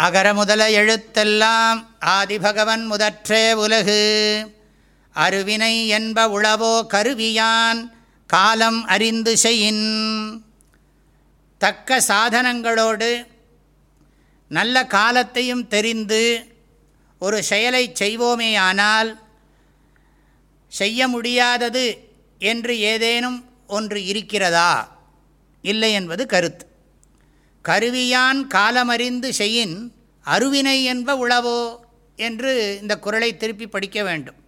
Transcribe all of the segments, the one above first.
அகர முதல எழுத்தெல்லாம் ஆதிபகவன் முதற்றே உலகு. அருவினை என்ப உளவோ கருவியான் காலம் அறிந்து செய்யின் தக்க சாதனங்களோடு நல்ல காலத்தையும் தெரிந்து ஒரு செயலை செய்வோமேயானால் செய்ய முடியாதது என்று ஏதேனும் ஒன்று இருக்கிறதா? இல்லை என்பது கருத்து. கருவியான் காலமறிந்து செய்யின் அருவினை என்ப உளவோ என்று இந்த குரலை திருப்பி படிக்க வேண்டும்.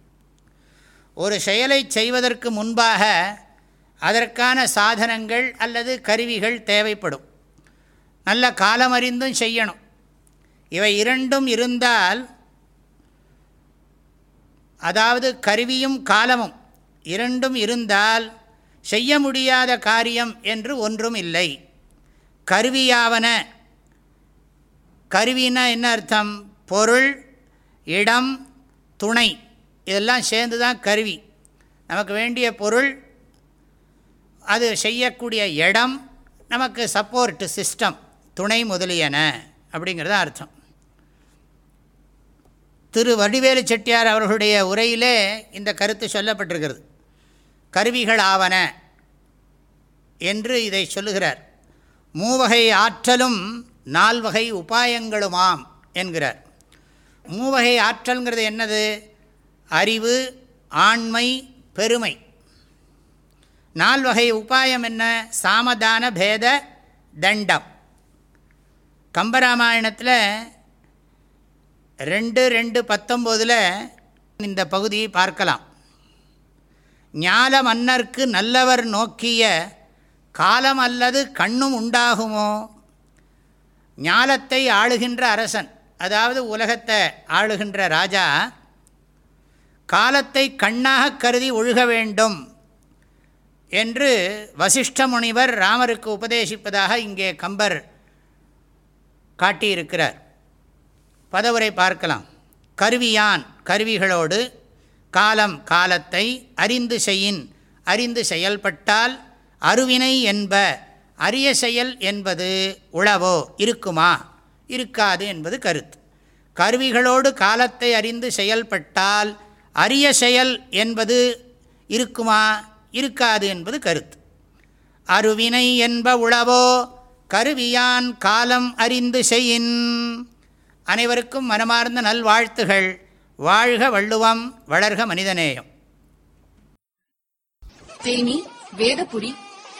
ஒரு செயலை செய்வதற்கு முன்பாக அதற்கான சாதனங்கள் அல்லது கருவிகள் தேவைப்படும். நல்ல காலமறிந்தும் செய்யணும். இவை இரண்டும் இருந்தால் அதாவது கருவியும் காலமும் இரண்டும் இருந்தால் செய்ய முடியாத காரியம் என்று ஒன்றும் இல்லை. கருவியாவன. கருவின்னா என்ன அர்த்தம்? பொருள் இடம் துணை. இதெல்லாம் சேர்ந்து தான் கருவி. நமக்கு வேண்டிய பொருள் அது செய்யக்கூடிய இடம் நமக்கு சப்போர்ட்டு சிஸ்டம் துணை முதலியன அப்படிங்கிறது அர்த்தம். திரு வடிவேலு செட்டியார் அவர்களுடைய உரையிலே இந்த கருத்து சொல்லப்பட்டிருக்கிறது. கருவிகள் ஆவன என்று இதை சொல்லுகிறார். மூவகை ஆற்றலும் நால்வகை உபாயங்களுமாம் என்கிறார். மூவகை ஆற்றல்ங்கிறது என்னது? அறிவு ஆண்மை பெருமை. நால்வகை உபாயம் என்ன? சாமதான பேத தண்டம். கம்பராமாயணத்தில் ரெண்டு ரெண்டு பத்தொம்போதில் இந்த பகுதியை பார்க்கலாம். ஞால மன்னர்க்கு நல்லவர் நோக்கிய காலம் அல்லது கண்ணும் உண்டாகுமோ? ஞாலத்தை ஆளுகின்ற அரசன் அதாவது உலகத்தை ஆளுகின்ற ராஜா காலத்தை கண்ணாக கருதி ஒழுக வேண்டும் என்று வசிஷ்ட முனிவர் ராமருக்கு உபதேசிப்பதாக இங்கே கம்பர் காட்டியிருக்கிறார். பதவுரை பார்க்கலாம். கருவியான் கருவிகளோடு காலம் காலத்தை அறிந்து செய்யின் அறிந்து செயல்பட்டால் அருவினை என்ப அரிய செயல் என்பது உளவோ இருக்குமா? இருக்காது என்பது கருத்து. கருவிகளோடு காலத்தை அறிந்து செயல்பட்டால் அரிய செயல் என்பது இருக்குமா? இருக்காது என்பது கருத்து. அருவினை என்ப உளவோ கருவியான் காலம் அறிந்து செய்யின் அனைவருக்கும் மனமார்ந்த நல்வாழ்த்துகள். வாழ்க வள்ளுவம் வளர்க மனிதநேயம். தேனி வேதபுரி